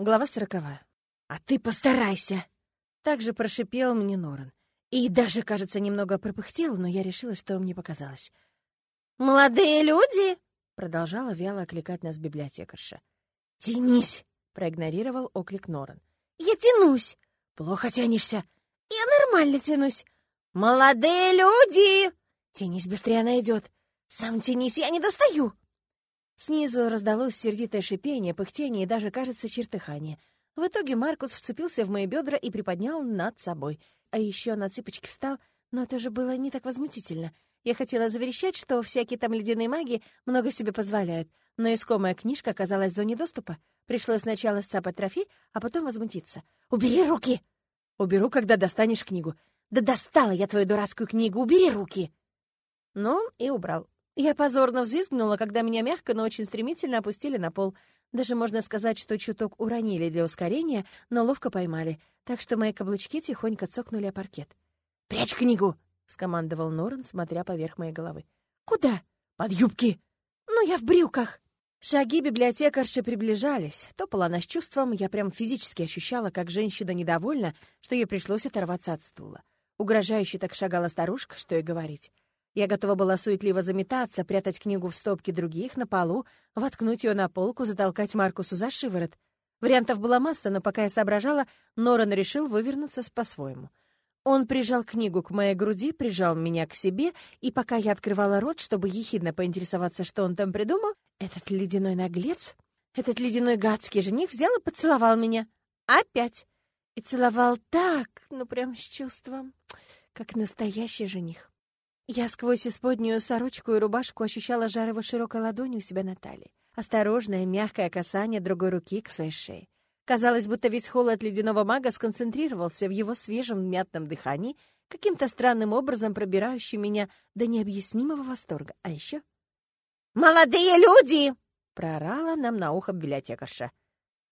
Глава сороковая. «А ты постарайся!» Также прошипел мне Норан. И даже, кажется, немного пропыхтел, но я решила, что мне показалось. «Молодые люди!» — продолжала вяло окликать нас библиотекарша. «Тянись!» — проигнорировал оклик Норан. «Я тянусь!» «Плохо тянешься!» «Я нормально тянусь!» «Молодые люди!» «Тянись быстрее, она идет!» «Сам тянись, я не достаю!» Снизу раздалось сердитое шипение, пыхтение и даже, кажется, чертыхание. В итоге Маркус вцепился в мои бедра и приподнял над собой. А еще на цыпочки встал, но это же было не так возмутительно. Я хотела заверещать, что всякие там ледяные маги много себе позволяют, но искомая книжка оказалась в зоне доступа. Пришлось сначала сцапать трофей, а потом возмутиться. «Убери руки!» «Уберу, когда достанешь книгу». «Да достала я твою дурацкую книгу! Убери руки!» Ну, и убрал. Я позорно взвизгнула, когда меня мягко, но очень стремительно опустили на пол. Даже можно сказать, что чуток уронили для ускорения, но ловко поймали, так что мои каблучки тихонько цокнули о паркет. «Прячь книгу!» — скомандовал Норан, смотря поверх моей головы. «Куда?» «Под юбки!» «Ну, я в брюках!» Шаги библиотекарши приближались. Топала она с чувством, я прям физически ощущала, как женщина недовольна, что ей пришлось оторваться от стула. Угрожающе так шагала старушка, что и говорить. Я готова была суетливо заметаться, прятать книгу в стопке других на полу, воткнуть ее на полку, затолкать Маркусу за шиворот. Вариантов была масса, но пока я соображала, Норан решил вывернуться по-своему. Он прижал книгу к моей груди, прижал меня к себе, и пока я открывала рот, чтобы ехидно поинтересоваться, что он там придумал, этот ледяной наглец, этот ледяной гадский жених взял и поцеловал меня. Опять. И целовал так, ну прям с чувством, как настоящий жених. Я сквозь исподнюю сорочку и рубашку ощущала жар его широкой ладони у себя на талии. Осторожное, мягкое касание другой руки к своей шее. Казалось, будто весь холод ледяного мага сконцентрировался в его свежем мятном дыхании, каким-то странным образом пробирающим меня до необъяснимого восторга. А еще... «Молодые люди!» — проорала нам на ухо библиотекарша.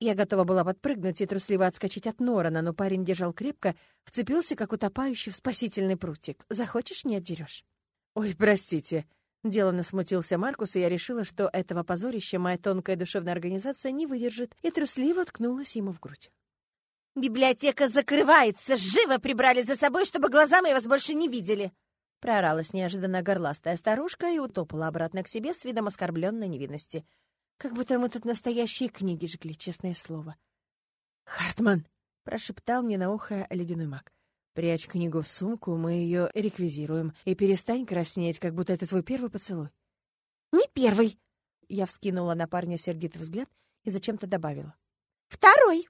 Я готова была подпрыгнуть и трусливо отскочить от Норана, но парень держал крепко, вцепился, как утопающий в спасительный прутик. «Захочешь — не отдерешь». «Ой, простите». Делано смутился Маркус, и я решила, что этого позорища моя тонкая душевная организация не выдержит, и трусливо ткнулась ему в грудь. «Библиотека закрывается! Живо прибрали за собой, чтобы глаза мои вас больше не видели!» Прооралась неожиданно горластая старушка и утопала обратно к себе с видом оскорбленной невинности. Как будто мы тут настоящие книги жгли, честное слово. «Хартман!» — прошептал мне на ухо ледяной маг. Прячь книгу в сумку, мы ее реквизируем, и перестань краснеть, как будто это твой первый поцелуй. Не первый. Я вскинула на парня сердитый взгляд и зачем-то добавила. Второй.